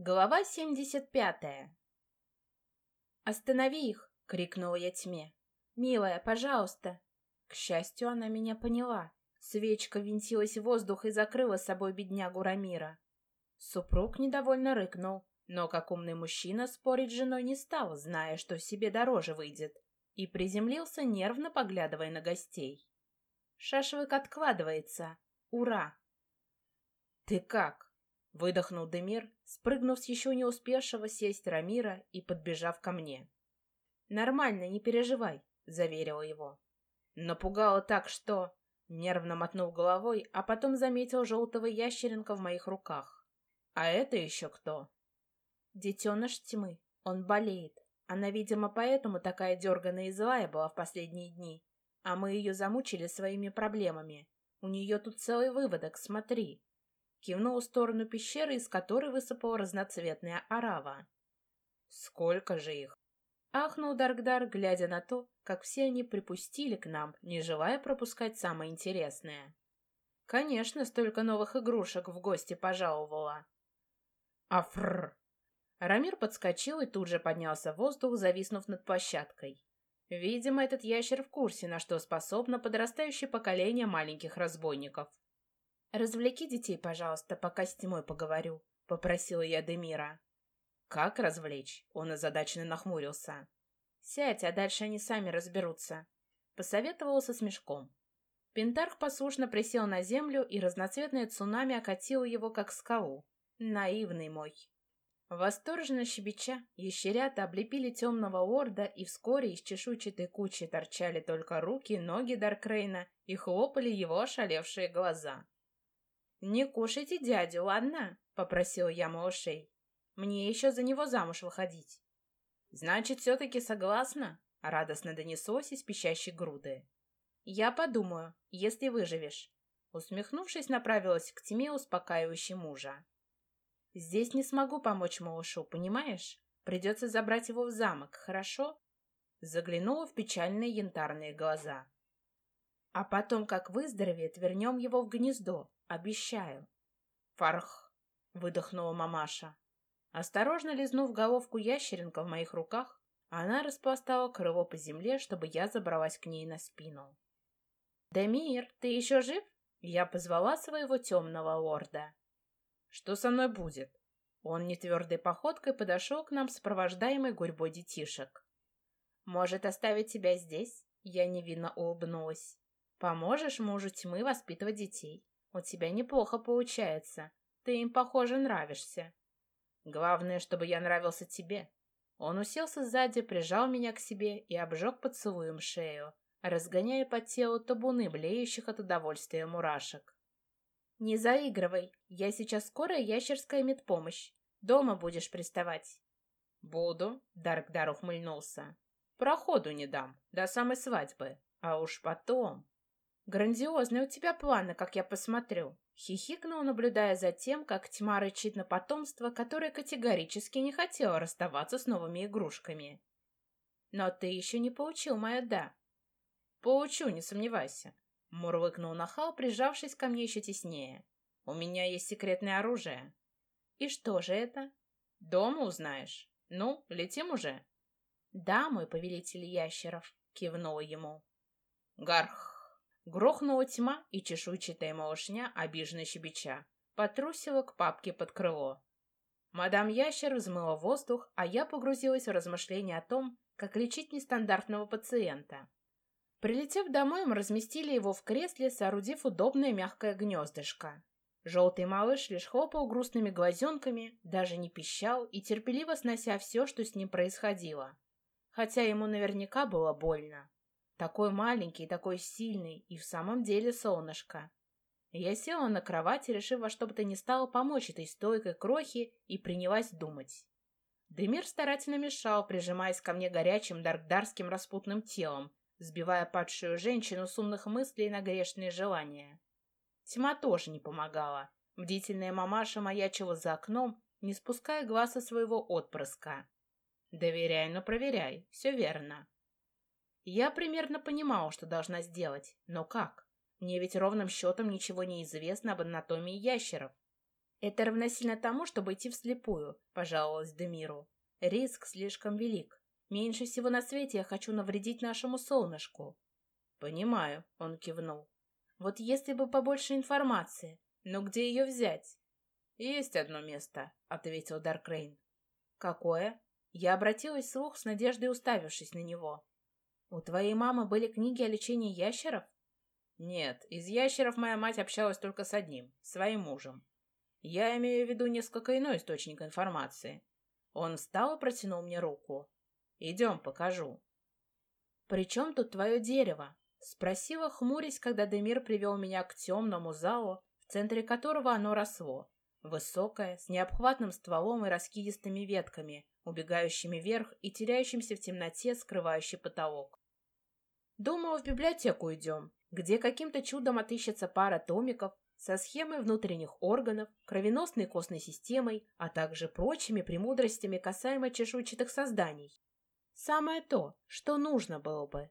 Глава 75. «Останови их!» — крикнула я тьме. «Милая, пожалуйста!» К счастью, она меня поняла. Свечка винтилась в воздух и закрыла собой беднягу Рамира. Супруг недовольно рыкнул, но как умный мужчина спорить с женой не стал, зная, что себе дороже выйдет, и приземлился, нервно поглядывая на гостей. Шашлык откладывается. Ура! «Ты как?» Выдохнул Демир, спрыгнув с еще не успевшего сесть Рамира и подбежав ко мне. «Нормально, не переживай», — заверила его. Напугало так, что... Нервно мотнул головой, а потом заметил желтого ящеренка в моих руках. «А это еще кто?» «Детеныш тьмы. Он болеет. Она, видимо, поэтому такая дерганая и злая была в последние дни. А мы ее замучили своими проблемами. У нее тут целый выводок, смотри». Кивнул в сторону пещеры, из которой высыпала разноцветная арава. «Сколько же их?» Ахнул Даргдар, глядя на то, как все они припустили к нам, не желая пропускать самое интересное. Конечно, столько новых игрушек в гости пожаловала. Афр! Рамир подскочил и тут же поднялся в воздух, зависнув над площадкой. Видимо, этот ящер в курсе, на что способно подрастающее поколение маленьких разбойников. «Развлеки детей, пожалуйста, пока с Тимой поговорю», — попросила я Демира. «Как развлечь?» — он озадаченно нахмурился. «Сядь, а дальше они сами разберутся», — посоветовала со смешком. Пентарх послушно присел на землю, и разноцветное цунами окатило его, как скалу. Наивный мой. Восторженно щебеча, ящерята облепили темного орда, и вскоре из чешуйчатой кучи торчали только руки, ноги Даркрейна и хлопали его ошалевшие глаза. «Не кушайте дядю, ладно?» — попросил я малышей. «Мне еще за него замуж выходить». «Значит, все-таки согласна?» — радостно донеслось из пищащей груды. «Я подумаю, если выживешь». Усмехнувшись, направилась к тьме, успокаивающей мужа. «Здесь не смогу помочь малышу, понимаешь? Придется забрать его в замок, хорошо?» Заглянула в печальные янтарные глаза. «А потом, как выздоровеет, вернем его в гнездо, Обещаю. Фарх, выдохнула мамаша. Осторожно лизнув головку ящеренка в моих руках, она распластала крыло по земле, чтобы я забралась к ней на спину. «Демир, ты еще жив?» Я позвала своего темного лорда. «Что со мной будет?» Он нетвердой походкой подошел к нам, сопровождаемый гурьбой детишек. «Может, оставить тебя здесь?» Я невинно улыбнулась. «Поможешь мужу тьмы воспитывать детей. У тебя неплохо получается. Ты им, похоже, нравишься. Главное, чтобы я нравился тебе. Он уселся сзади, прижал меня к себе и обжег поцелуем шею, разгоняя по телу табуны блеющих от удовольствия мурашек. «Не заигрывай. Я сейчас скорая ящерская медпомощь. Дома будешь приставать». «Буду», — Даркдар ухмыльнулся. «Проходу не дам, до самой свадьбы. А уж потом...» «Грандиозные у тебя планы, как я посмотрю», — хихикнул, наблюдая за тем, как тьма рычит на потомство, которое категорически не хотело расставаться с новыми игрушками. «Но ты еще не получил мое «да». «Получу, не сомневайся», — мурлыкнул нахал, прижавшись ко мне еще теснее. «У меня есть секретное оружие». «И что же это?» «Дома узнаешь. Ну, летим уже». «Да, мой повелитель ящеров», — кивнула ему. «Гарх!» Грохнула тьма, и чешуйчатая малышня, обиженно щебеча, потрусила к папке под крыло. Мадам Ящер взмыла воздух, а я погрузилась в размышления о том, как лечить нестандартного пациента. Прилетев домой, мы разместили его в кресле, соорудив удобное мягкое гнездышко. Желтый малыш лишь хлопал грустными глазенками, даже не пищал и терпеливо снося все, что с ним происходило. Хотя ему наверняка было больно. Такой маленький, такой сильный и в самом деле солнышко. Я села на кровати, решив во что бы то ни стало помочь этой стойкой крохе, и принялась думать. Демир старательно мешал, прижимаясь ко мне горячим даркдарским распутным телом, сбивая падшую женщину с умных мыслей на грешные желания. Тьма тоже не помогала. Бдительная мамаша маячила за окном, не спуская глаз со своего отпрыска. «Доверяй, но проверяй. Все верно. Я примерно понимала, что должна сделать, но как? Мне ведь ровным счетом ничего не известно об анатомии ящеров. Это равносильно тому, чтобы идти вслепую, пожаловалась Демиру. Риск слишком велик. Меньше всего на свете я хочу навредить нашему солнышку. Понимаю, он кивнул. Вот если бы побольше информации, но где ее взять? Есть одно место, ответил Даркрейн. Какое? Я обратилась вслух с надеждой, уставившись на него. У твоей мамы были книги о лечении ящеров? Нет, из ящеров моя мать общалась только с одним, своим мужем. Я имею в виду несколько иной источник информации. Он встал и протянул мне руку. Идем, покажу. «При чем тут твое дерево?» — спросила, хмурясь, когда Демир привел меня к темному залу, в центре которого оно росло. Высокое, с необхватным стволом и раскидистыми ветками, убегающими вверх и теряющимся в темноте, скрывающий потолок. Думала, в библиотеку идем, где каким-то чудом отыщется пара томиков со схемой внутренних органов, кровеносной костной системой, а также прочими премудростями касаемо чешуйчатых созданий. Самое то, что нужно было бы.